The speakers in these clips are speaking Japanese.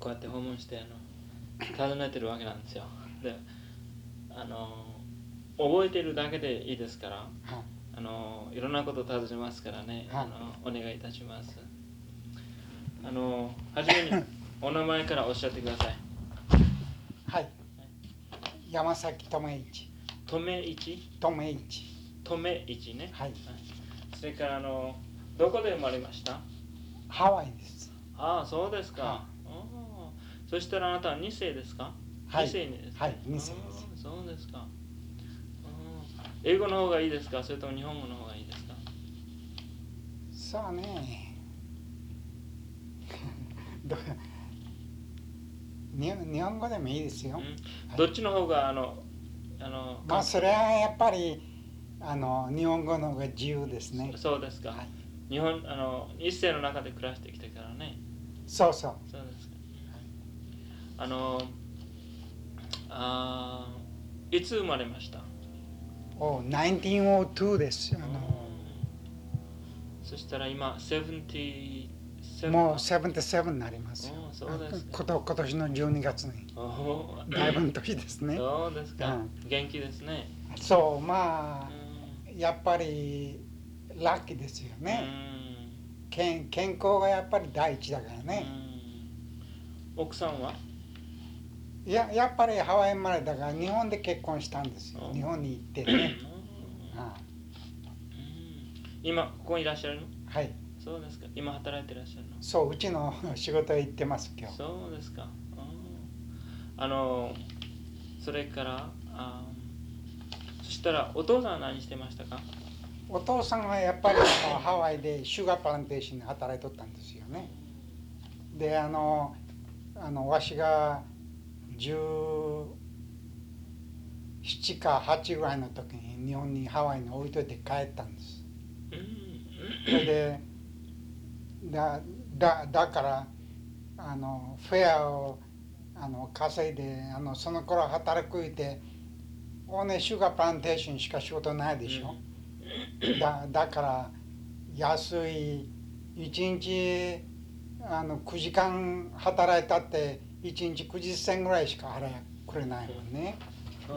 こうやって訪問してあの訪ねてるわけなんですよ。であの覚えてるだけでいいですからはい。あのいろんなことを尋ねますからね、はい。あのお願いいたします。あのはじめに お名前からおっしゃってください。はい。山崎智一。とめいち智一とめいちね。はい。それからあのどこで生まれました？ハワイです。ああそうですか、はああそしたらあなたは2世ですか？はい。二世にですか？はい二世です。そうですか。英語の方がいいですか？それとも日本語の方がいいですか？そうね。ど日日本語でもいいですよ、うん。どっちの方があのあのまあそれはやっぱりあの日本語の方が自由ですね。そうですか、はい。日本あの一世の中で暮らしてきてからね。そうそう。そうです。かあのあーいつ生まれました？お1902ですあの。そしたら今77もう77になりますそうですか。こと今年の12月に。だいぶの年ですね。そうですか、う元気ですね、そうまあうん。やっぱりラッキーですよね、うん。健健康がやっぱり第一だからね、うん。奥さんは？いややっぱりハワイ生まれだから日本で結婚したんですよ。うん。日本に行ってね、今ここにいらっしゃるの？あはい。そうですか。今働いてらっしゃるの？そううちの仕事へ行ってます今日。そうですか。あの、それから、あそしたらお父さんは何してましたか？お父さんはやっぱりハワイでシュガープランテーションで働いとったんですよね。であのあのわしが17か8ぐらいの時に日本にハワイに置いといて帰ったんです。うん。それでだだだからあのフェアをあの稼いであのその頃働くいてオーネシュガープランテーションしか仕事ないでしょ、だだから安い1日あの9時間働いたって1日90銭ぐらいしか払えくれないもんね、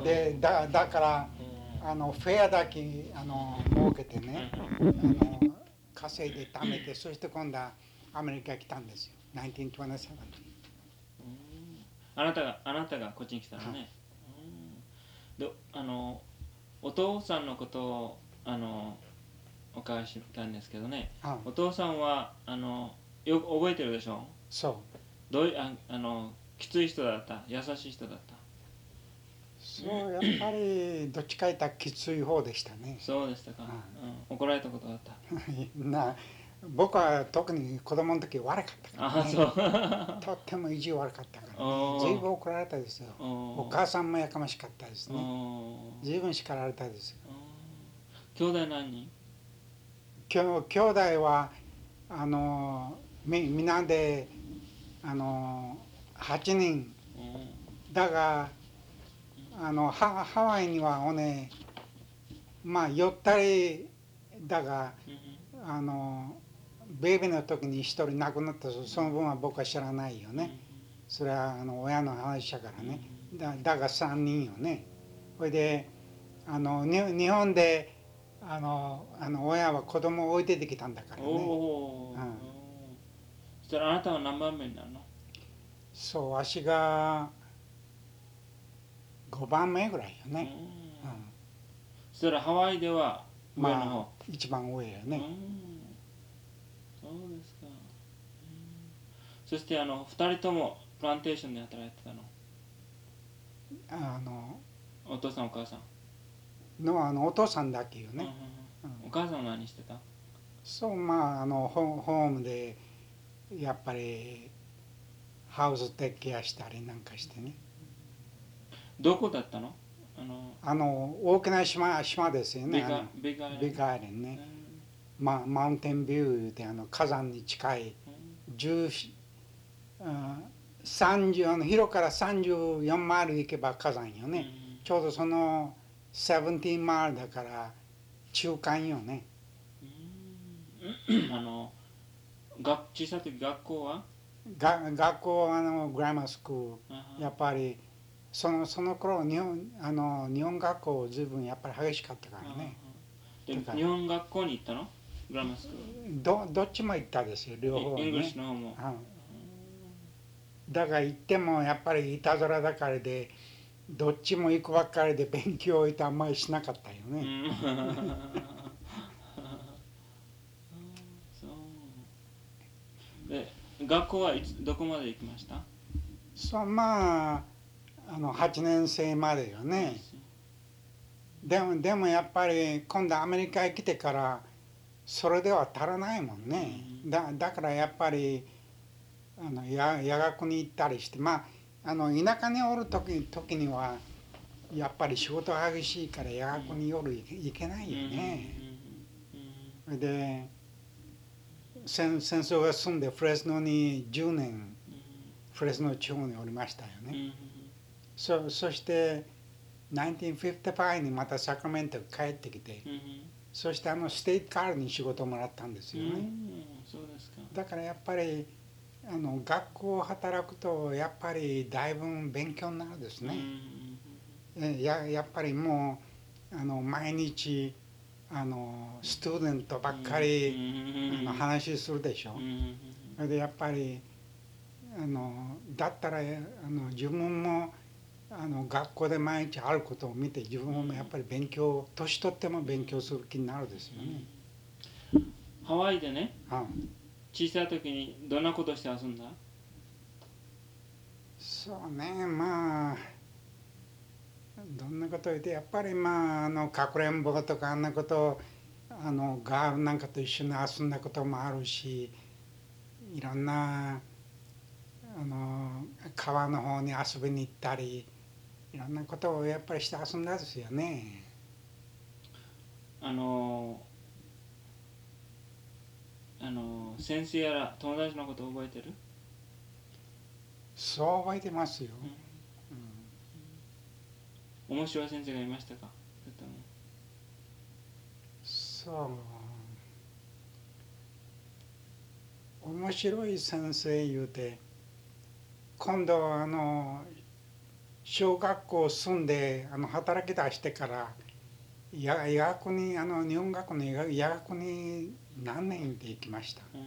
でだだからあのフェアだけあの儲けてね、あの稼いで貯めてそして今度はアメリカ来たんですよ。1927あなたがあなたがこっちに来たのね。うん。であのお父さんのことをあのお伺いしたんですけどね。あお父さんはあのよく覚えてるでしょ？そうどういああのきつい人だった？優しい人だった？そうやっぱりどっちか言ったらきつい方でしたね。そうでしたか、ううん、怒られたことがあった？な僕は特に子供の時悪かったから、あね、そう。とっても意地悪かったから、ね、随分怒られたですよ。おお母さんもやかましかったですね。お随分叱られたですよ。兄弟何人？きょ兄弟はあのみみんなであの8人。だがあのハハワイにはおねまあ寄ったりだがあのベイビーの時に一人亡くなったその分は僕は知らないよね。それはあの親の話だからね。だだが3人よね。それであのに日本であのあの親は子供を置いててきたんだからおねあなたは何番目になるの？そうわしが5番目ぐらいよね、うん。うん。そしたらハワイでは上の方、まあ一番上よね、うん。そうですか、うん。そしてあの2人ともプランテーションで働いてたの？あのお父さんお母さん、のあのお父さんだけよね、お母さんは何してた？そうまああのホホームでやっぱりハウステッケアしたりなんかしてね。どこだったの？あのあの大きな島島ですよビガねビガビッグアイレンね、ま、マウンテンビューであの火山に近い10あ30あの広から34マイル行けば火山よね、ちょうどその17マイルだから中間よね。うん。あの学小さい時学校は？が学校あのグラマースクールあやっぱりそのその頃日本あの日本学校ずいぶんやっぱり激しかったからね。で日本学校に行ったの？グラマースクールどどっちも行ったですよ両方イングリッシねュの方も。うんだから行ってもやっぱりいたずらだからでどっちも行くばっかりで勉強ってあんまりしなかったようね、んそうで学校はいつどこまで行きました？そうまああの8年生までよね。でもでもやっぱり今度アメリカへ来てからそれでは足らないもんね、うん。だだからやっぱりあのや夜学に行ったりしてまああの田舎におる時時にはやっぱり仕事が激しいから夜学に夜行けないよね、で戦戦争が済んでフレスノに10年フレスノ地方におりましたよね、そそして1955にまたサクラメントに帰ってきてそしてあのステイトカールに仕事をもらったんですよね、そうですか。だからやっぱりあの学校働くとやっぱりだいぶ勉強になるですね、えややっぱりもうあの毎日あのスチューデントばっかり、あの話するでしょ、それでやっぱりあのだったらあの自分もあの学校で毎日あることを見て自分もやっぱり勉強年取っても勉強する気になるですよね。ハワイでねうん小さい時にどんなことして遊んだ？そうねまあどんなこと言ってやっぱりまああのかくれんぼとかあんなことあのガールなんかと一緒に遊んだこともあるしいろんなあの川の方に遊びに行ったりいろんなことをやっぱりして遊んだですよね。あのあの先生やら友達のこと覚えてる？そう覚えてますよ。うん面白い先生がいましたか？そう。面白い先生言うて今度あの小学校住んであの働き出してからや夜学にあの日本学校の夜夜学に何年で行きました？うん。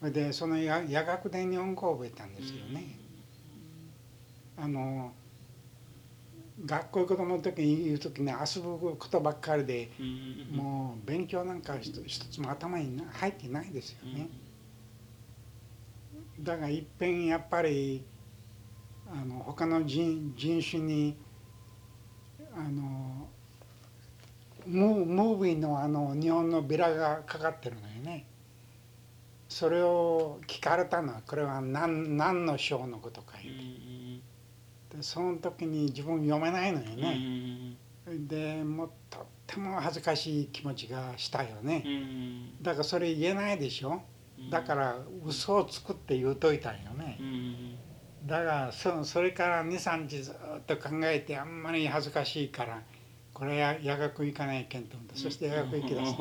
それでその夜夜学で日本語を覚えたんですよね、あの学校行く子供の時に言う時に遊ぶことばっかりでうんもう勉強なんか一つも頭に入ってないですよね。だからいっぺんやっぱりあの他の人人種にあのムームービーのあの日本のビラがかかってるのよね。それを聞かれたのはこれは何何の章のことかう言うてんでその時に自分読めないのようんね。でもうとっても恥ずかしい気持ちがしたよねう。んだからそれ言えないでしょ？だから嘘をつくって言うといたんよねう。んだからそそれから23日ずっと考えてあんまり恥ずかしいからこれは夜学行かないけんと思ってそして夜学行きだす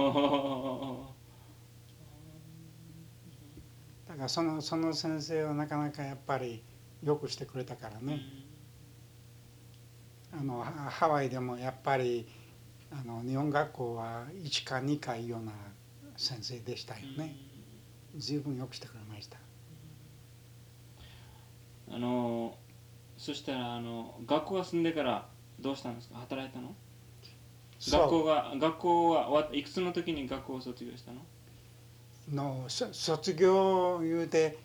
だからそのその先生はなかなかやっぱりよくしてくれたからねあのハハワイでもやっぱりあの日本学校は1か2かいうような先生でしたよね。随分よくしてくれました。あのそしたらあの学校が住んでからどうしたんですか？働いたの？学校が学校はいくつの時に学校を卒業したの？のそ卒業言うて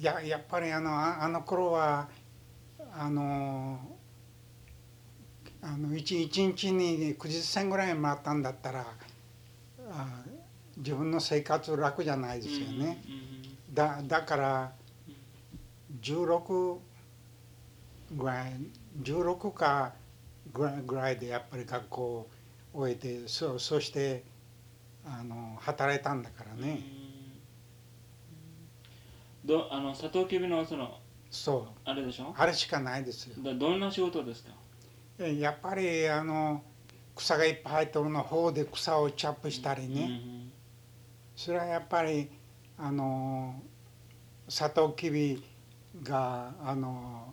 ややっぱりあのああの頃はあのあの一一日に90銭ぐらいもらったんだったらあ自分の生活楽じゃないですよね。だだから16ぐらい16かぐらいでやっぱり学校を終えてそそしてあの働いたんだからね。どあのサトウキビのそのそうあれでしょ？あれしかないですよ。だどんな仕事ですか？えやっぱりあの草がいっぱい生えてるの方で草をチャップしたりね、それはやっぱりあのサトウキビがあの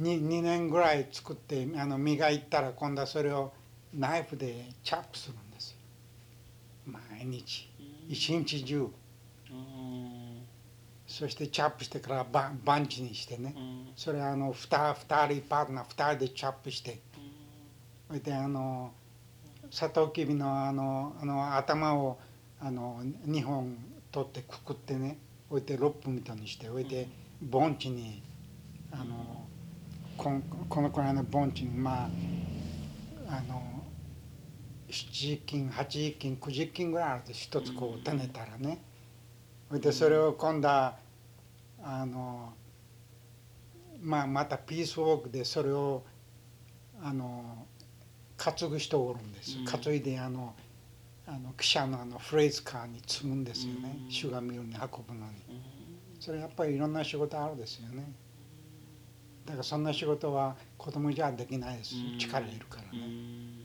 2, 2年ぐらい作ってあの実がいったら今度はそれをナイフでチャップするんですよ。毎日。一日中。うんそしてチャップしてからバンバンチにしてね。うん。それあの 2, 二人パートナー2人でチャップして。それであのサトウキビのあのあの頭をあの2本取ってくくってね。置いてロップみたいにして置いて盆地にあのこんこのくらいの盆地にまああの7斤8斤9斤ぐらいあると一つこう種ねたらね。それでそれを今度はあのまあまたピースウォークでそれをあの担ぐ人おるんです。ようん。担いであのあの汽車のあのフレーズカーに積むんですよね。うん。シュガーミルに運ぶのに。うん。それやっぱりいろんな仕事あるですよね。だからそんな仕事は子供じゃできないです。うん。力いるからうねん。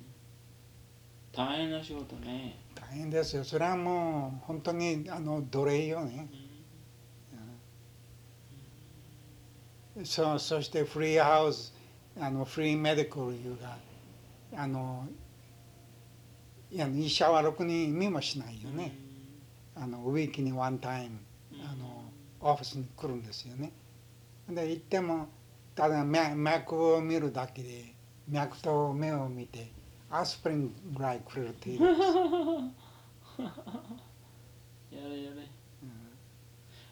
大変な仕事ね。大変ですよ。それはもう本当にあの奴隷よねそそしてフリーハウスあのフリーメディカルいうがあのいや医者はろくに見もしないよね、あのウィークにワンタイムあのオフィスに来るんですよね。で行ってもただ脈脈を見るだけで脈と目を見てアスプリンぐらいくれる程度です、やれやれ。うん。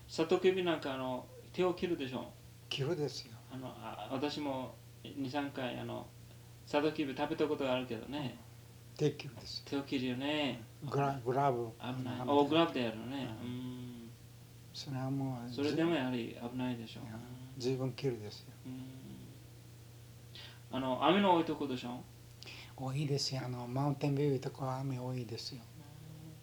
サトウキビなんかあの手を切るでしょ切るですよ。あのあ私も23回あのサトウキビ食べたことがあるけどね。手切るですよ。手を切るよね。グラグラブ。危ない。おグラブでやるのね。ううん。それはもうそれでもやはり危ないでしょ。ずいぶん切るですよ。うん。あの雨の多いとこでしょ？多いですよ。あのマウンテンビューとかは雨多いですよ、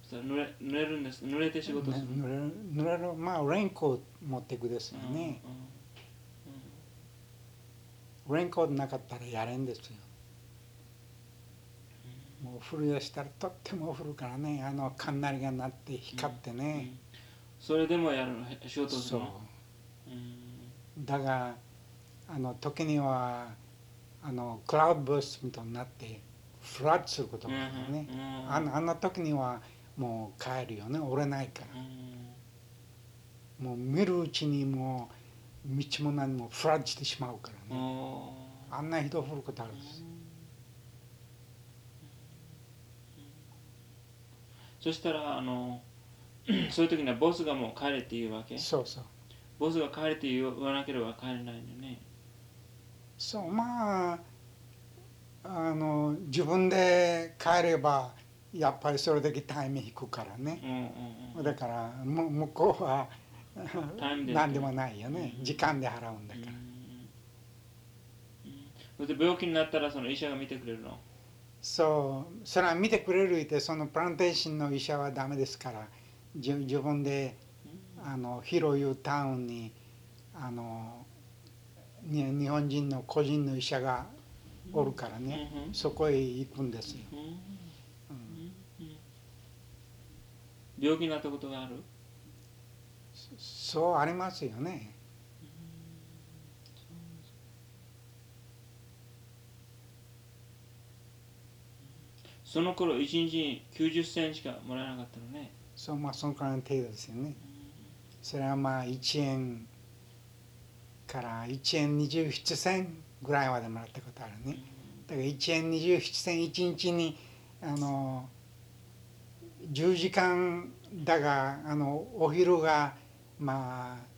それ濡れ濡れるんです。濡れて仕事するね濡れる濡れるまあレインコート持っていくですよね、レインコートなかったらやれんですよ。もう降り出したらとっても降るからね。あの雷が鳴って光ってうんね、それでもやるの？へ仕事すそるのう。うん。だがあの時にはあのクラウドブーストみたいになってフラッドすることがあるね、うんあのあんな時にはもう帰るよね。折れないから。うん。もう見るうちにもう道も何もフラッドしてしまうからね、あんなひどく降ることあるんです。そしたらあの そういう時にはボスがもう帰れって言うわけ？そうそう。ボスが帰れって言わなければ帰れないのね。そうまああの自分で帰ればやっぱりそれだけタイム引くからね。うんうんうんだからむ向こうは 何でもないよね。うん。時間で払うんだから。で病気になったらその医者が見てくれるの？そう。それは見てくれるってそのプランテーションの医者はダメですから。じ自分であの広いタウンにあのに日本人の個人の医者がおるからね、うんうんそこへ行くんですよ、病気になったことがある？そうありますよね。その頃一日に90銭しかもらえなかったのね。そうまあそのくらいの程度ですよね。それはまあ1円から1円27銭ぐらいまでもらったことあるね。だから1円27銭1日にあの10時間だがあのお昼がまあ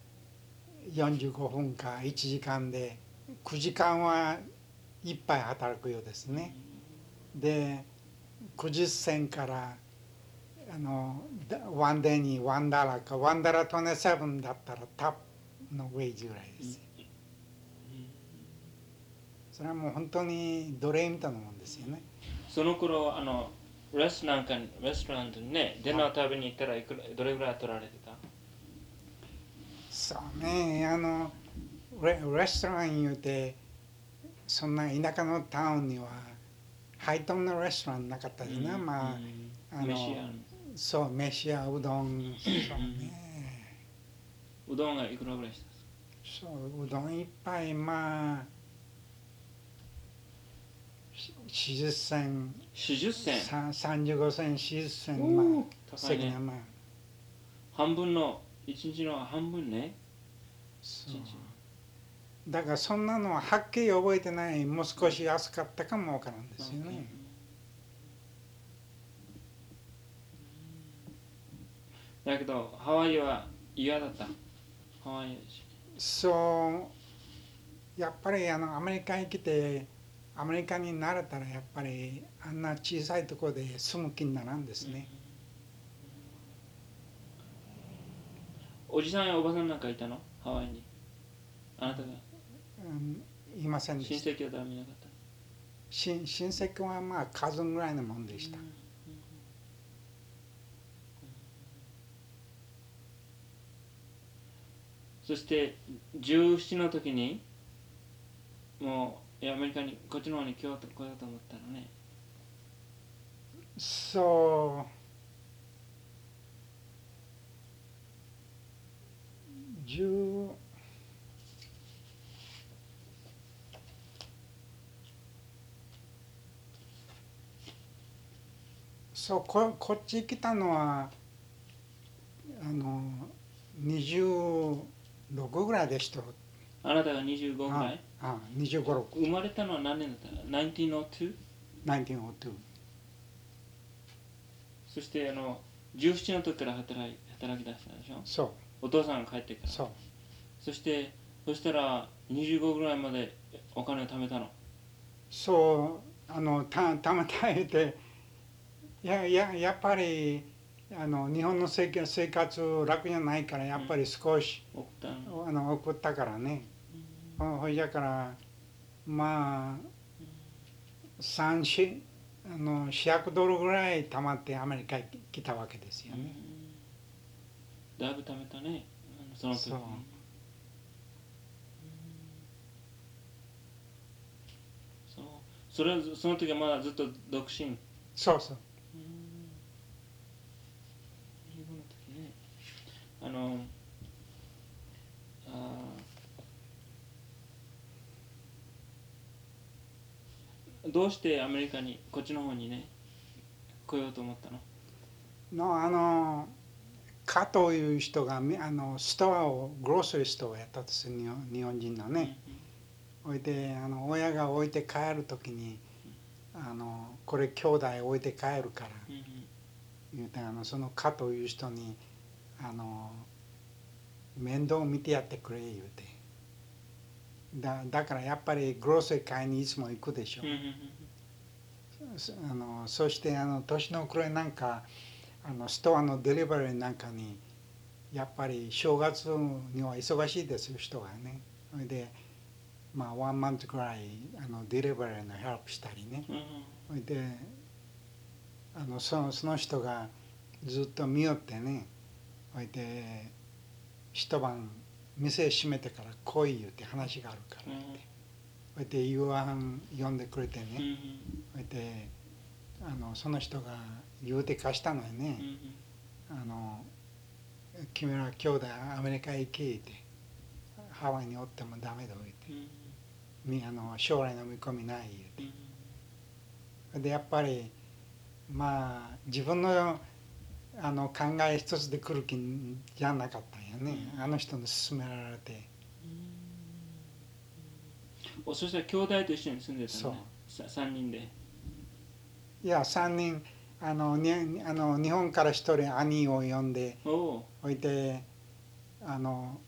45分か1時間で9時間はいっぱい働くようですね。で90銭からあのワンデーにワンダラかワンダラー27だったらタップのウェイジぐらいです。それはもう本当に奴隷みたいなもんですよね。その頃あのレストランかレストランにねデナー食べに行ったらいくらどれぐらい取られてた？そうね。あのレレストラン言うてそんな田舎のタウンにはハイトンのレストランなかったですね、うんまあうん。あのそう飯やうどん。そうね。うどんがいくらぐらいしたんですか？そううどん一杯まあし40銭。40銭？さ35銭40銭。おまーあ高いね。まあ。半分の1日の半分ね。だからそんなのははっきり覚えてないもう少し安かったかもわからんですようんね。だけどハワイは嫌だった。ハワイそう。やっぱりあのアメリカに来てアメリカに慣れたらやっぱりあんな小さいところで住む気にならんですね、おじさんやおばさんなんかいたの？ハワイに。あなたが。うん、いませんで親した。戚は誰もいなかった親親戚はまあ家族ぐらいのもんでした、そして17の時にもうアメリカにこっちの方に来ようと来ようと思ったのね。そう十そうここっち来たのはあの26ぐらいでした。あなたが25ぐらい？あ25、6生まれたのは何年だった ?1902? 1902そしてあの17の時から働い働き出したでしょ？そう。お父さんが帰ってから。そう。そしてそしたら25ぐらいまでお金を貯めたの？そうあのたたまたえていやいややっぱりあの日本の生活生活楽じゃないからやっぱり少し、送ったのあの送ったからね、ほほいだからまあ3四あの400ドルぐらい貯まってアメリカに来たわけですよね、だいぶ貯めたね。その時そう。その時はまだずっと独身？そうそうあのあーどうしてアメリカにこっちの方にね来ようと思ったの？のあのカという人がみあのストアをグロースリーストアをやったんですよ日本人のね、置いてあの親が置いて帰る時にあのこれ兄弟置いて帰るから。うんうん。言うてあのそのカという人にあの面倒見てやってくれ言うて。だだからやっぱりグロース買いにいつも行くでしょ。あのそしてあの年の暮れなんかあのストアのデリバリーなんかにやっぱり正月には忙しいですよ人がね。それでまあワンマントぐらいあのデリバリーのヘルプしたりね。それであのそのその人がずっと見よってねそれで一晩店閉めてから来い言うて話があるからって。それで夕飯呼んでくれてね、うんうん。それであのその人が言うて貸したのよね。う、んあの君ら兄弟アメリカへ行けって。ハワイにおってもダメだ言うて。うんみあの将来の見込みない言ううんてでやっぱりまあ自分のあの考え一つで来る気じゃなかったんやね、うん。あの人に勧められて。おそしたら兄弟と一緒に住んでたのね。さ3人で。いや3人あのにあの日本から一人兄を呼んでおおおいてあの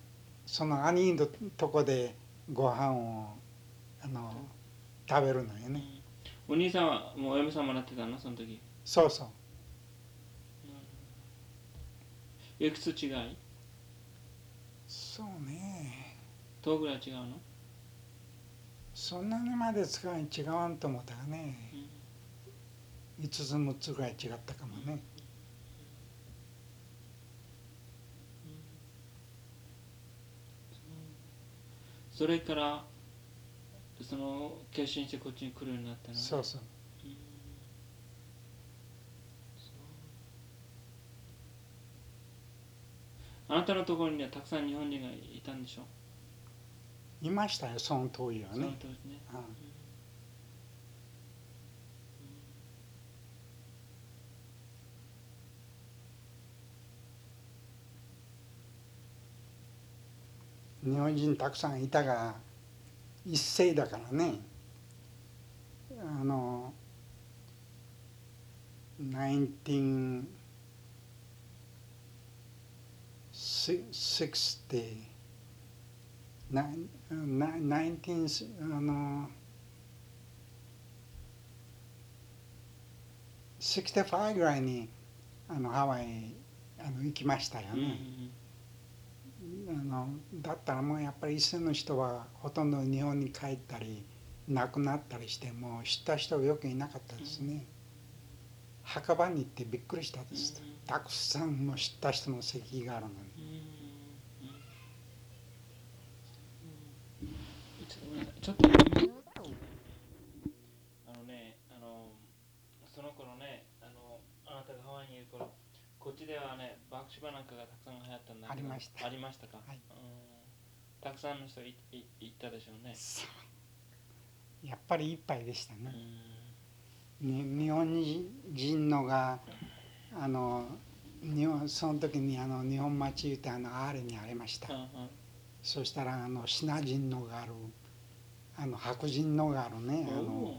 その兄のとこでご飯をあの食べるのよね。お兄さんはもうお嫁さんもらってたのその時。そうそういくつ違い？そうね。10ぐらい違うの？そんなにまで使い違わんと思ったがね。5つ6つぐらい違ったかもね。それからその決心してこっちに来るようになったのね。そうそううんあなたのところにはたくさん日本人がいたんでしょいましたよその当時はそのね、当時ね。うん。日本人たくさんいたが一世だからね。あの1960なな19あの65ぐらいにあのハワイあの行きましたよね、あのだったらもうやっぱり一世の人はほとんど日本に帰ったり亡くなったりしてもう知った人がよくいなかったですね、墓場に行ってびっくりしたです、うんたくさんもう知った人の席があるのにうんうんうんちょっと。あのねあのその頃ねあのあなたがハワイにいる頃こっちではねバクシバなんかがたくさん流行ったんだけどありました。ありましたか、はい。うん。たくさんの人いい行ったでしょうね。やっぱり一杯でしたうね、ん。に日本人のがあの日本その時にあの日本町ってあのアーレにありました、うんうん。そしたらあのシナ人のがあるあの白人のがあるねあの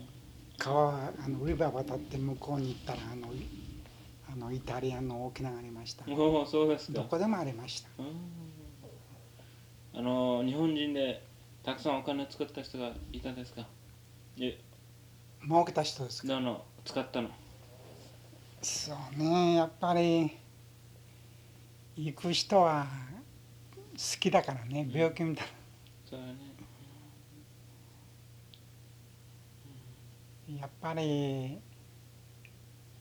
川あのリバー渡って向こうに行ったらあのあのイタリアンの大きなのがありました。おおそうですか。どこでもありました。うん。あの日本人でたくさんお金作った人がいたですか？で儲けた人ですか？あの使ったの。そうねやっぱり行く人は好きだからね病気みたいそうだねなやっぱり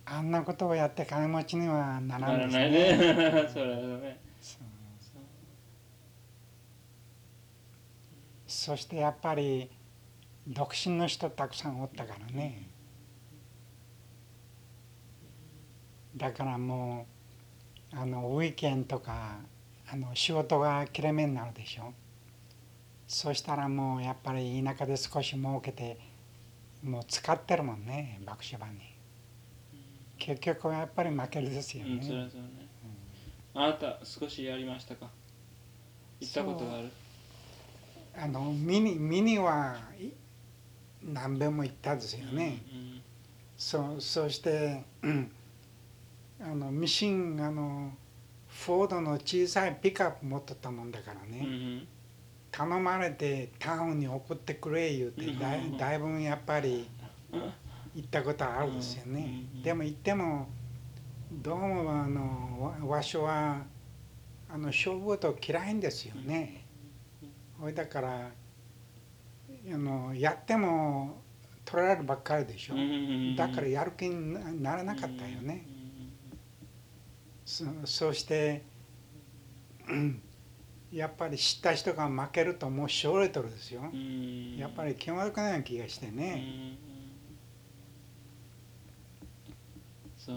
あんなことをやって金持ちにはならないね。ね。そね。そう。そしてやっぱり独身の人たくさんおったからね。だからもうあのウィーケンとかあの仕事が切れ目になるでしょ。そしたらもうやっぱり田舎で少し儲けてもう使ってるもんね爆笑場に。結局はやっぱり負けるですようんそれねはそうねあなた少しやりましたか？行ったことがある。あの見に見にはい何べんも行ったですよね、うんそうそして、うん。あのミシンあのフォードの小さいピックアップ持っとったもんだからうんうね、ん頼まれてタウンに送ってくれ言うてだいだいぶやっぱり行ったことあるですよね、うんでも行ってもどうもあのわわしはあの勝負と嫌いんですよね、ほいだからあのやっても取られるばっかりでしょ、だからやる気になならなかったよね、そそして、うんやっぱり知った人が負けるともう勝利取るですよ、やっぱり気悪くない気がしてうん。ね、そう。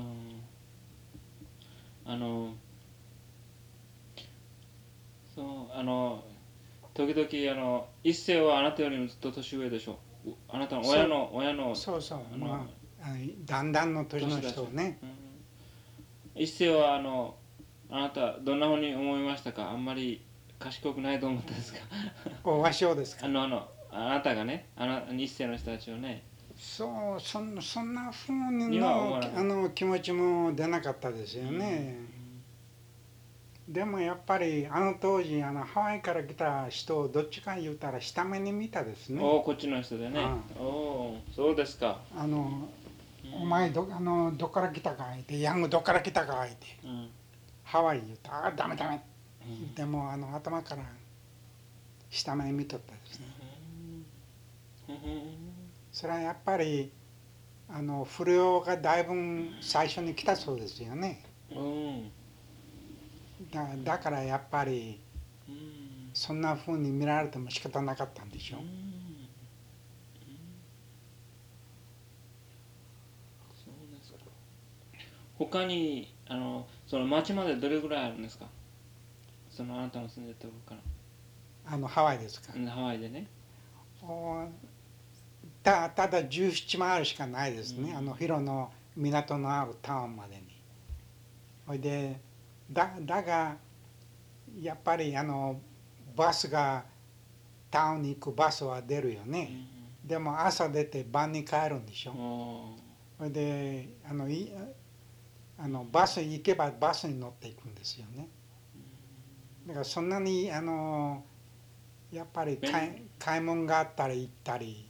あのそうあの時々あの一世はあなたよりもずっと年上でしょ。うあなたの親の親のそうそう。あのまあだんだんの年の人をねうん。一世はあのあなたどんなふうに思いましたか？あんまり賢くないと思ったですか？お和尚ですか？あのあのあなたがねあの一世の人たちをね。そうそんそんなふうにのあの気持ちも出なかったですよね、でもやっぱりあの当時あのハワイから来た人をどっちか言うたら下目に見たですね。おおこっちの人でね。うおおそうですか。あのお前どあのどっから来たか言ってヤングどっから来たか言ってうん。ハワイ言うたあダメダメでもあの頭から下目に見とったですね。うん。それはやっぱりあの不良がだいぶ最初に来たそうですよね。うん。だだからやっぱりうん。そんな風に見られても仕方なかったんでしょう。他にあのその町までどれぐらいあるんですか？そのあなたの住んでたところかあのハワイですか、ハワイでね。おたただ17マイルしかないですね、うん。あの広の港のあるタウンまでに。ほいでだだがやっぱりあのバスがタウンに行くバスは出るようね、ん。でも朝出て晩に帰るんでしょ、おそれであのいあのバス行けばバスに乗っていくんですよねだからそんなにあのやっぱり買い買い物があったら行ったり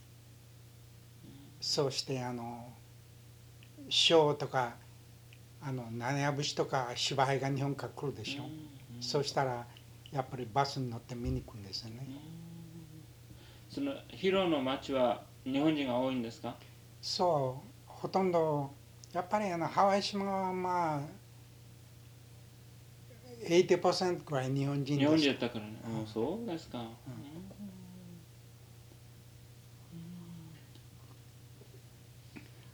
そうしてあのショーとかあの七や節とか芝居が日本から来るでしょ、そうしたらやっぱりバスに乗って見に行くんですよね、そのヒロの町は日本人が多いんですか？そう。ほとんどやっぱりあのハワイ島はまあ80%くらい日本人日本人だったからね、うんそうですか、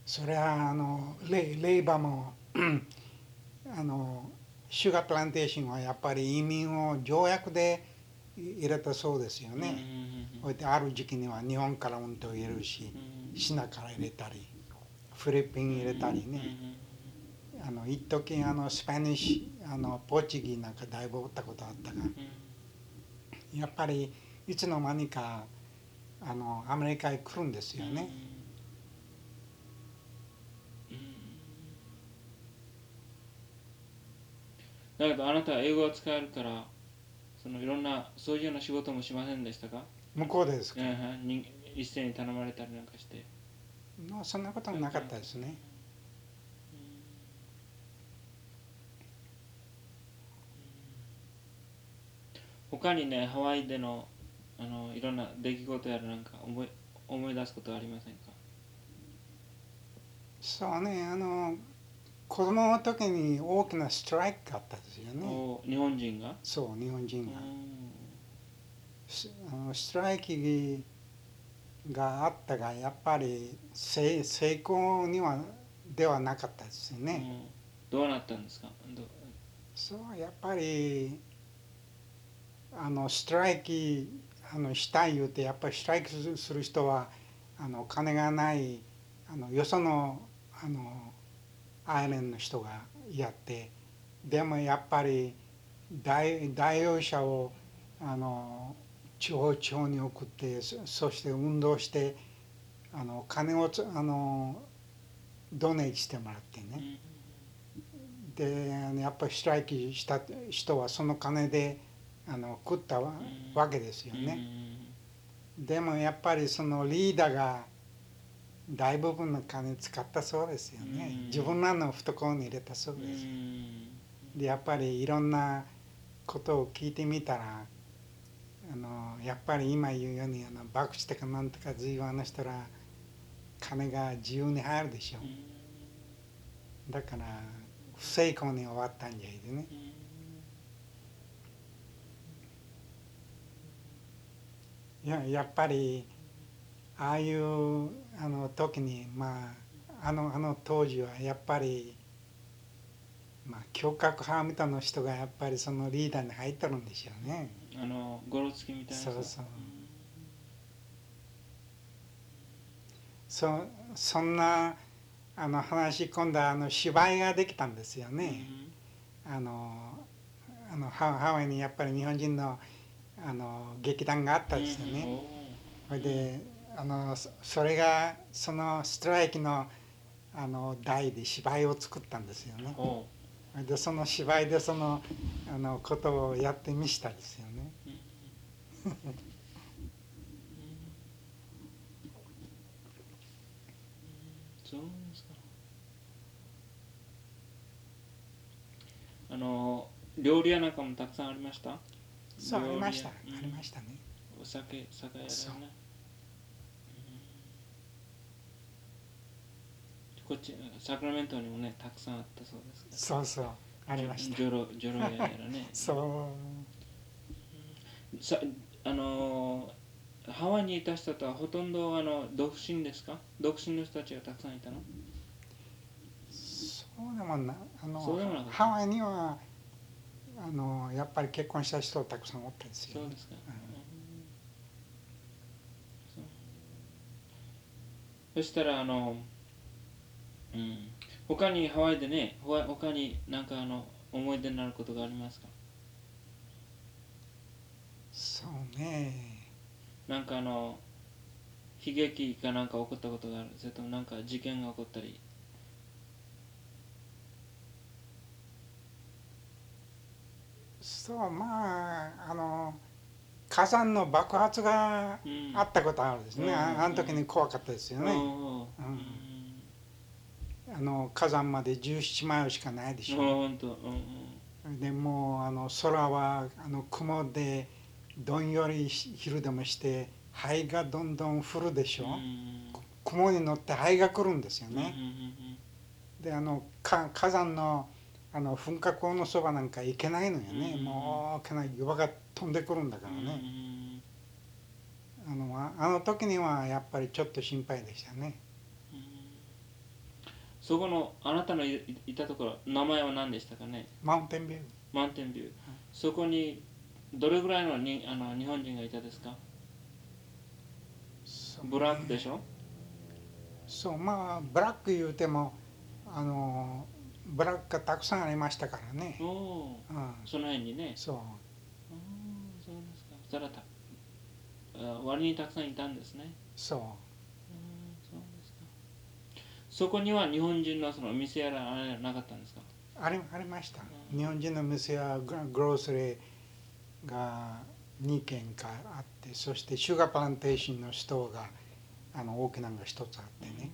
それはあのレイレイバーもあのシュガープランテーションはやっぱり移民を条約で入れたそうですよね。こうやってある時期には日本からうんと入れるしシナから入れたりフィリピン入れたりね。あの一時あのスペニッシュあのポチギなんかだいぶおったことあったがやっぱりいつの間にかあのアメリカへ来るんですよね。だけどあなたは英語が使えるからそのいろんなそういうような仕事もしませんでしたか、向こうですか？うん一斉に頼まれたりなんかして、のそんなことはなかったですね。他にねハワイでのあのいろんな出来事やらなんか思い思い出すことはありませんか？そうねあの子供の時に大きなストライキがあったですよね。お日本人が、そう日本人が。あのストライキがあったがやっぱり成成功にはではなかったですよね。うんどうなったんですか？どそうやっぱりあのストライキあのしたい言うてやっぱりストライキする人はあの金がないあのよそのあのアイレンドの人がやってでもやっぱり代代表者をあの地方地方に送ってそそして運動してあの金をつあのドネイしてもらってね。であのやっぱりストライキした人はその金であの食ったわけですようんね。でもやっぱりそのリーダーが大部分の金使ったそうですよねうん。自分らの懐に入れたそううんです。でやっぱりいろんなことを聞いてみたらあのやっぱり今言うようにあの博打とかなんとか随分あの人ら金が自由に入るでしょうんだから不成功に終わったんじゃいでね。ややっぱりああいうあの時にまああのあの当時はやっぱりまあ胸郭派みたいな人がやっぱりそのリーダーに入ってるんでしょうね。あのゴロつきみたいなそうそうそそんなあの話今度はあの芝居ができたんですようんね。あのあのハハワイにやっぱり日本人のあの劇団があったんですよね。うんそれであのそそれがそのストライキのあの題で芝居を作ったんですよね。でその芝居でそのあのことをやってみしたんですよね。あの料理屋なんかもたくさんありました？そうありました、ありましたね。お酒酒屋だそう。よねうん。こっちサクラメントにもねたくさんあったそうですそうそうありました。ジョロジョロ屋やらね。そう。さあのハワイにいた人とはほとんどあの独身ですか？独身の人たちがたくさんいたの？そうでもなあのハワイにはあのやっぱり結婚した人たくさんおったんですよそうですか、うん。そしたらあの、うん、他にハワイでね他になんかあの思い出になることがありますか？そうね。なんかあの悲劇かなんか起こったことがある。それともなんか事件が起こったりそうまああの火山の爆発がうん。あったことあるですね、うん。ああの時に怖かったですよね、うんあの火山まで17マイルしかないでしょ、う。んでもうあの空はあの雲でどんよりし昼でもして灰がどんどん降るでしょ、う。んうん。雲に乗って灰が来るんですよね、であのか火山のあの噴火口のそばなんか行けないのよね、うん。もう大きな岩が飛んでくるんだからうんうん。ね、あのああの時にはやっぱりちょっと心配でしたね。うん。そこのあなたのいいいたところ名前は何でしたかね？マウンテンビュー。マウンテンビュー。そこにどれぐらいのにあの日本人がいたですか？そうブラックでしょ？そうまあブラック言うてもあのブラックがたくさんありましたからね。うん、その辺にね。そう。あーそうですか。そらたあ割にたくさんいたんですね。そう。うんそうですか。そこには日本人のその店やらあれなかったんですか？ありありました、うん日本人の店やグロースリーが2軒かあってそしてシュガープランテーションのストアがあの大きなのが一つあってね、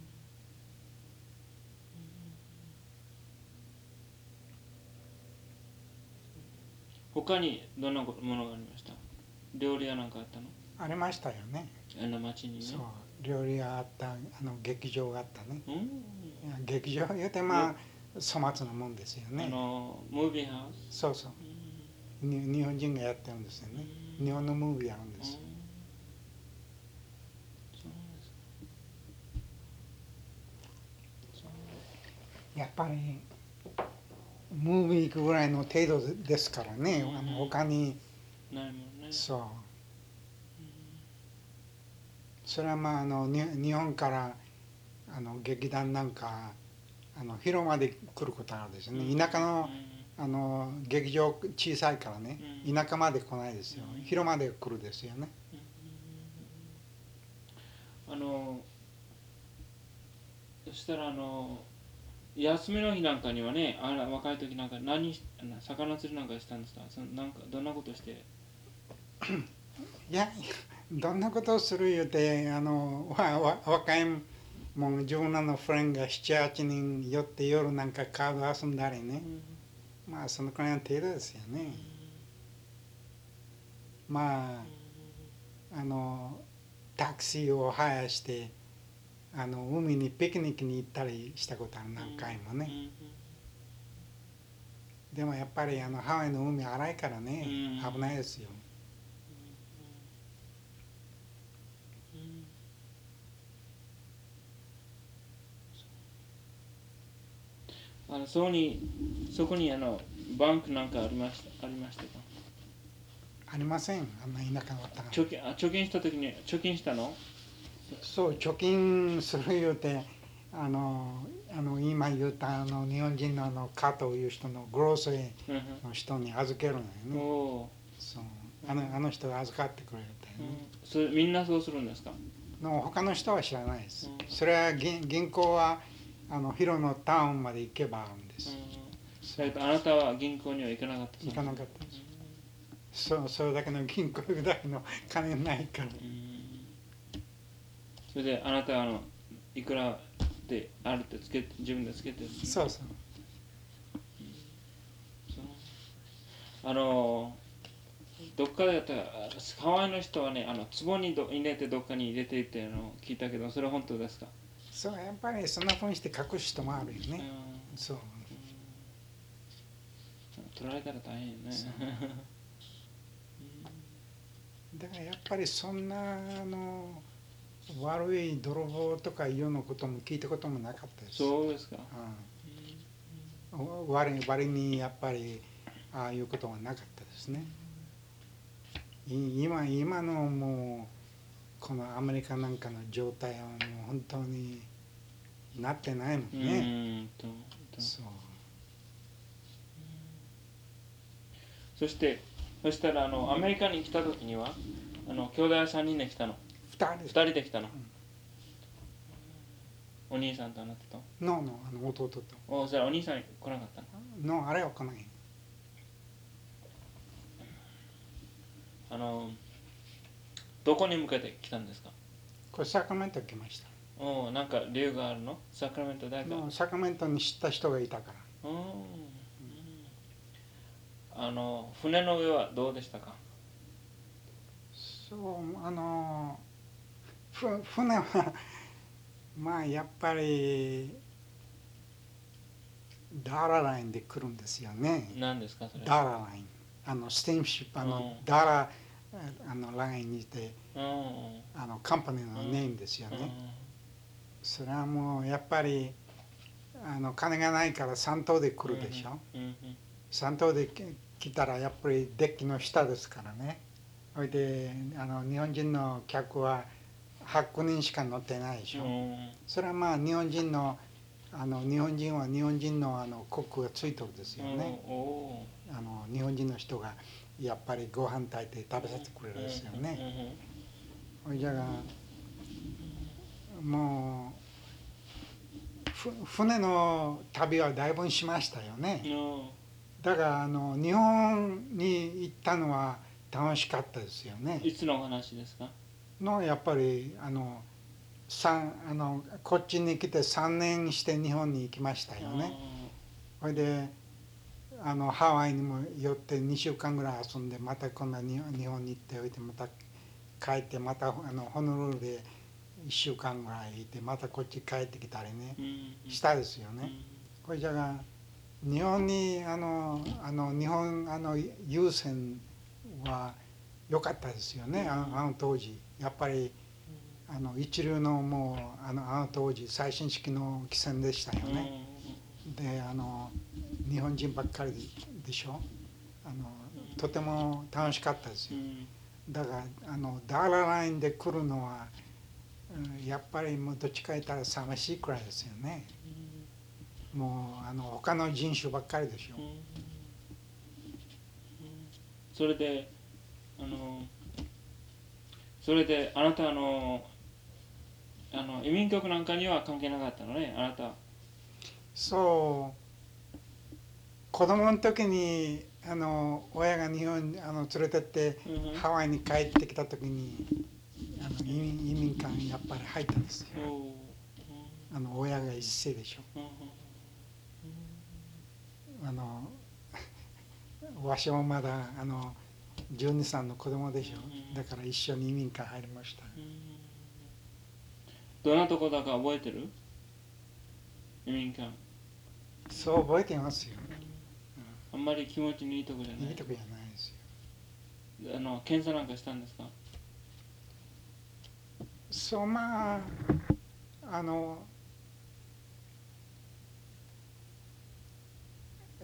他にどんなものがありました？料理屋なんかあったの？ありましたよね。あの町にね。そう料理があったあの劇場があったね。うん。劇場言うてまあ粗末なもんですよあねのムービーハウス？そうそう。うん。に日本人がやってるんですよね。日本のムービーやるんですやっぱりムービー行くぐらいの程度ですからね、うんあの他に。ないもんね。そう。それはまああのに日本からあの劇団なんかあの広間で来ることあるですね。田舎のあの劇場小さいからね。うん。田舎まで来ないですようん。広間で来るですよね。あのそしたらあの休みの日なんかにはねあら若い時なんか何魚釣りなんかしたんですか？そのなんかどんなことして？いやどんなことをする言うてあのわわ若いもう自分らのフレンドが78人寄って夜なんかカード遊んだりね。まあそのくらいの程度ですよね。まああのタクシーをハヤしてあの海にピクニックに行ったりしたことある何回もね。でもやっぱりあのハワイの海荒いからねうん危ないですよ。あのそこにそこにあのバンクなんかありましたありましたか？ありません。あんな田舎の方が貯金あ貯金した時に貯金したの？そう貯金する言うてあのあの今言ったあの日本人のあの加藤いう人のグロースリーうん。の人に預けるのようんね。おそう。あのあの人が預かってくれるってーうね、ん。それみんなそうするんですか？の他の人は知らないです、うん。それは銀銀行はあのヒロのタウンまで行けばあるんです、えっとあなたは銀行には行かなかった行かなかったです。そうそれだけの銀行ぐらいの金ないから。うんそれであなたはあのいくらであるってつけて自分でつけてるそうそう。そうあのどっかでやったらハワイの人はねあの壺にど入れてどっかに入れてっていうのを聞いたけどそれは本当ですか、そうやっぱりそんなふうにして隠す人もあるようん。ね、そう。取られたら大変ね。そう。だからやっぱりそんなあの悪い泥棒とかいうようなことも聞いたこともなかったです。そうですか、うん。割割にやっぱりああいうことはなかったですね。い今今のもうこのアメリカなんかの状態はもう本当になってないもんうね。そう。そしてそしたらあのアメリカに来た時にはあの兄弟3人で来たの。二2人人で来たの、お兄さんとあなたと？ののあの弟と。おそれお兄さん来なかったの？のあれは来ない。あのどこに向けて来たんですか？これサクラメント来ました。おなんか理由があるの？サクラメントだけのサクラメントに知った人がいたから。うんあの船の上はどうでしたか？そうあのふ船はまあやっぱりダーララインで来るんですよね。何ですかそれ？ダーララインあのスティームシップあの、うんダーラあのラインにいてうんあのカンパニーのネームですよね。うんそれはもうやっぱりあの金がないから3等で来るでしょ。うんうん3等でき来たらやっぱりデッキの下ですからね。それであの日本人の客は8人しか乗ってないでしょ。うんそれはまあ日本人のあの日本人は日本人のあのコックがついてるんですよね。あの日本人の人がやっぱりご飯炊いて食べさせてくれるんですよね。ほいじゃがもうふ船の旅はだいぶしましたよね。だからあの日本に行ったのは楽しかったですよね。いつの話ですか？のやっぱりあの三あのこっちに来て3年して日本に行きましたよね。それであのハワイにも寄って2週間ぐらい遊んでまた今度は日本日本に行っておいてまた帰ってまたあのホノルルで1週間ぐらいいてまたこっち帰ってきたりねうんしたですよね。これじゃが日本にあのあの日本あの優先は良かったですよね。あの当時やっぱりあの一流のもうあのあの当時最新式の汽船でしたよね。であの日本人ばっかりでしょ。あのとても楽しかったですよ。だからあのダーララインで来るのはうんやっぱりもうどっちか言ったら寂しいくらいですよね。もうあの他の人種ばっかりでしょ。それであのそれであなたあのあの移民局なんかには関係なかったのねあなた。そう。子供の時にあの親が日本にあの連れてってうん。ハワイに帰ってきた時にあの移民移民館やっぱり入ったんですよ。おあの親が一世でしょ。ーあの わしもまだあの12歳の子供でしょ。うんだから一緒に移民館入りました。どんなとこだか覚えてる？移民館。そう覚えてますよ。あんまり気持ちのいいとこじゃない？いいとこじゃないですよ。あの検査なんかしたんですか？そうまああの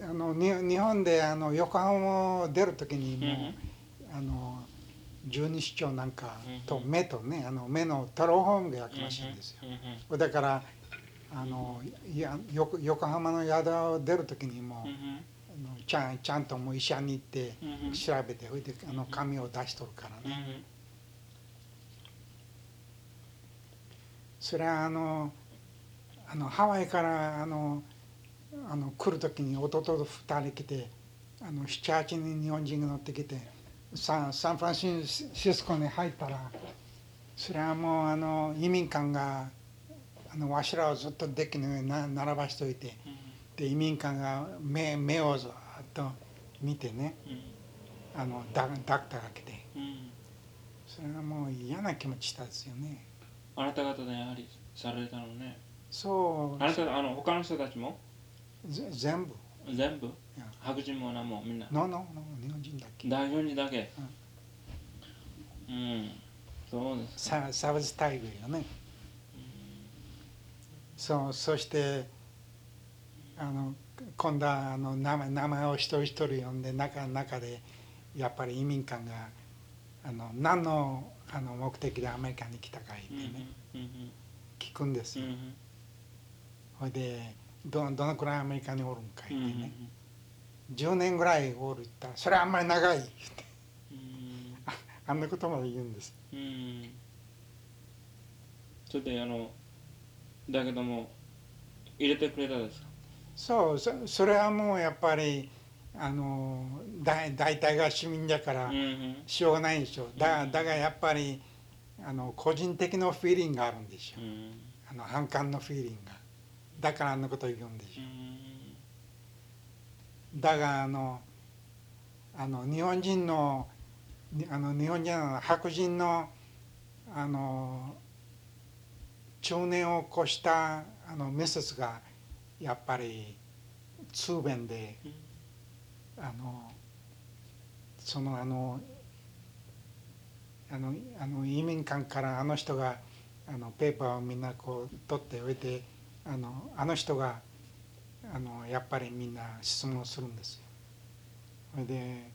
あのに日本であの横浜を出る時にもう、あの十二指腸なんかと目とねあの目のトロホームが焼きましいんですよ。だからあのいやよ横浜の宿を出る時にも、うんあのちゃんちゃんともう医者に行って調べてそれであの紙を出しとるからうんね、それはあのあのハワイからあのあの来る時に弟と2人来てあの78人日本人が乗ってきてサンサンフランシスコに入ったらそれはもうあの移民官があのわしらをずっとデッキの上にな並ばしておいてで移民官が目目をずっと見てねうん。あのダダクターが来て。うん。それはもう嫌な気持ちしたですよね。あなた方でやはりされたのね。そう。あなたあの他の人たちも？ぜ全部。全部？や白人も何もみんな。ののの日本人だけ？大丈夫だけ。うん。そうです。ササウスタイルよね。そうそしてあの今度はあの名前名前を一人一人呼んで中中でやっぱり移民官があの何のあの目的でアメリカに来たか言ってね、聞くんですよ。ほいでどどのくらいアメリカにおるんか言ってね、10年ぐらいおるったらそれはあんまり長い。言ってあんなことまで言うんです。うん。それであのだけども入れてくれたですか？そうそそれはもうやっぱりあのだ大体が市民だからしょうがないでしょう。だだがやっぱりあの個人的なフィーリングがあるんでしょう、あの反感のフィーリングが。だからあんなこと言うんでしょう、だがあのあの日本人のあの日本人の白人のあの中年を越したあのメセスがやっぱり通弁で、あのそのあのあのあの移民館からあの人があのペーパーをみんなこう取っておいてあのあの人があのやっぱりみんな質問するんですよ。それで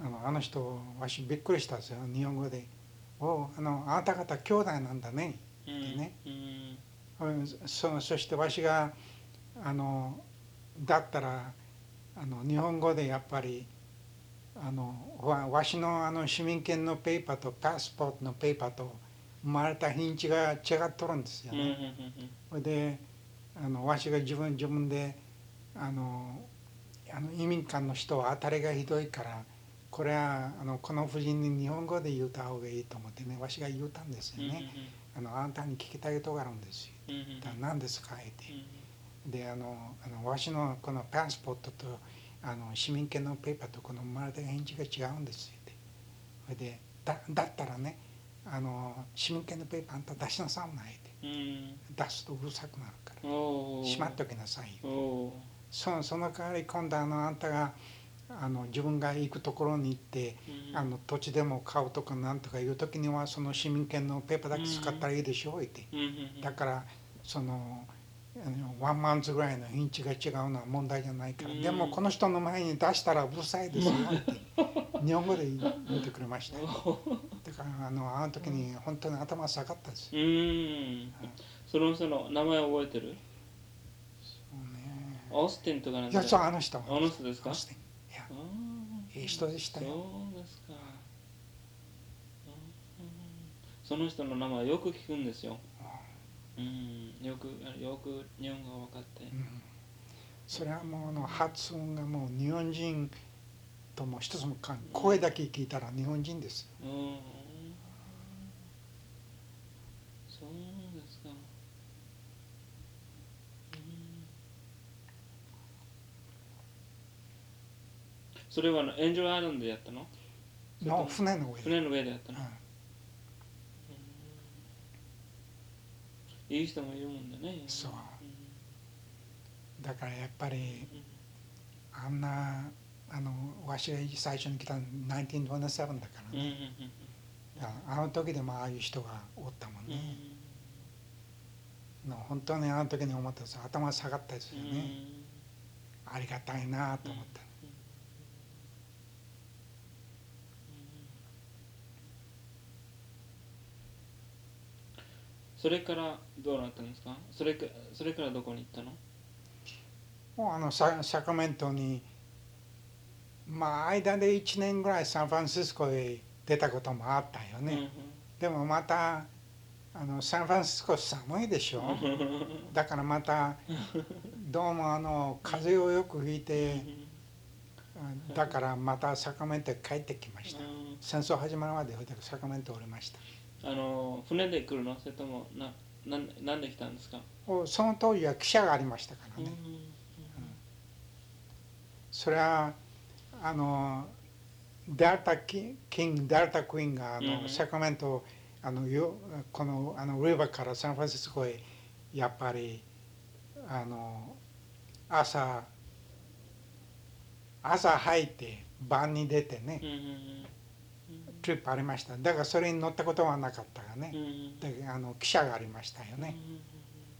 あのあの人わしびっくりしたんですよ日本語で「おあのあなた方兄弟なんだね」ってね。そそしてわしがあのだったらあの日本語でやっぱりあのわわしのあの市民権のペーパーとパスポートのペーパーと生まれた日にちが違っとるんですよね。それであのわしが自分自分であのあの移民官の人は当たりがひどいからこれはあのこの夫人に日本語で言うた方がいいと思ってねわしが言うたんですよね。あのあんたに聞きたいことがあるんですよ。だ何ですかって。であのあのわしのこのパスポートとあの市民権のペーパーとこのまるで返事が違うんですよって。それでだだったらねあの市民権のペーパーあんた出しなさいないって。出すとうるさくなるから。しまっときなさいよ。そその代わり今度あのあんたがあの自分が行くところに行って、うん、あの土地でも買うとかなんとかいう時にはその市民権のペーパーだけ使ったらいいでしょうって、うん、だからそのワンマンズぐらいのインチが違うのは問題じゃないから、うん、でもこの人の前に出したらうるさいですよって日本語で言ってくれました。だからあのあの時に本当に頭下がったです。うん、その人の名前覚えてる？そうね。オースティンとかなんいやそうあの人あの人ですか？オースティンいい人でしたよ。そうですか。その人の名前よく聞くんですよ、うん、よくよく日本語が分かって、うん、それはもうあの発音がもう日本人とも一つもかん声だけ聞いたら日本人です、うん、そうですか。それはエンジェルアイランドでやったの？の船の上で。船の上でやったの、うん、いい人もいるもんだね。そう、うん、だからやっぱり、うん、あんなあのわしが最初に来た1927だからね、あの時でもああいう人がおったもんね、うん、本当にあの時に思ったさ頭下がったですよね、ありがたいなと思った、それからどうなったんですか？それかそれからどこに行ったの？もうあのササクラメントにまあ間で1年ぐらいサンフランシスコへ出たこともあったよね、うんうん、でもまたあのサンフランシスコ寒いでしょ？だからまたどうもあの風邪をよくひいてだからまたサクラメントへ帰ってきました、戦争始まるまでサクラメントおりましたあの船で来るの？それともなななんで来たんですか？その当時は汽車がありましたからね、うん。うん、それはあのデルタキングデルタクイーンがあの、うん、サクラメントあのこのあのリバーからサンフランシスコへやっぱりあの朝朝入って晩に出てね、うんトリップありました。だからそれに乗ったことはなかったがね、うん、であの汽車がありましたよね、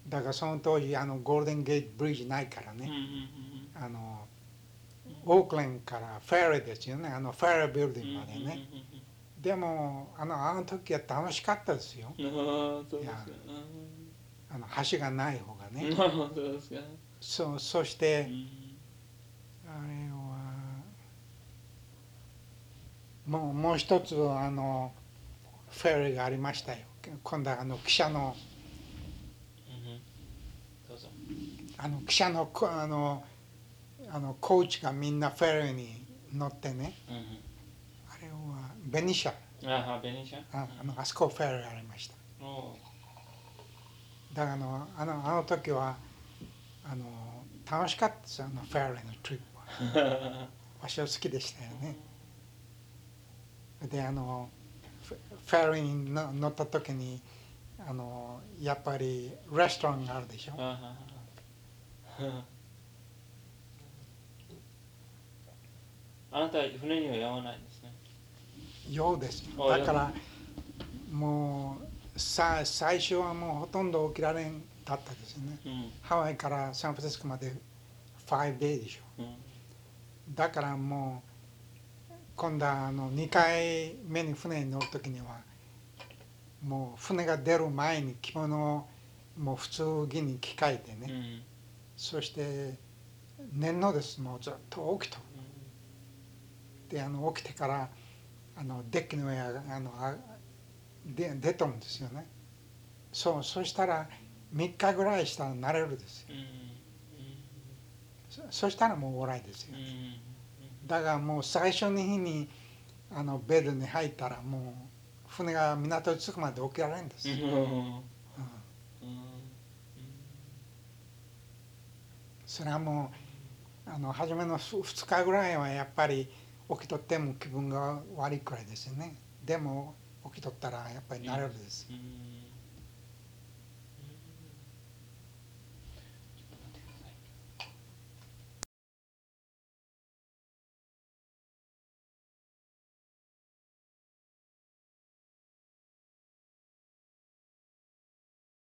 だからその当時あのゴールデンゲートブリッジないからうんうんね、うん。あのオークランドからフェリーですよね。あのフェリービルディングまでね、でもあのあの時は楽しかったですよ。うんうんうんあの橋がない方がね、そうそそしうてん。あれはもうもう一つあのフェリーがありましたよ。今度はあの汽車の。うんあの汽車のこあのあのコーチがみんなフェリーに乗ってね。うんあれはベニシャ。うんああベニシャ？ああのあそこフェリーありました。おだからあのあのあの時はあの楽しかったですあのフェリーのトリップは。ー私は好きでしたよねであのフフェリーにの乗った時にあのやっぱりレストランがあるでしょ？あなたは船には酔わないんですね？ようですだからもうさ最初はもうほとんど起きられんだったですよね。うん。ハワイからサンフランシスコまで5 days でしょ。うん。だからもう今度はあの2回目に船に乗る時にはもう船が出る前に着物をもう普通着に着替えてね、うん。そして念のですもうずっと起きとであの起きてからあのデッキの上あのあで出とるんですよね。そうそしたら3日ぐらいしたら慣れるですよ。うん。そそしたらもう終わりですよ。うんうんだからもう最初の日にあのベルに入ったらもう船が港に着くまで起きられるんです、それはもうあの初めの2日ぐらいはやっぱり起きとっても気分が悪いくらいですよね。でも起きとったらやっぱり慣れるです、うん。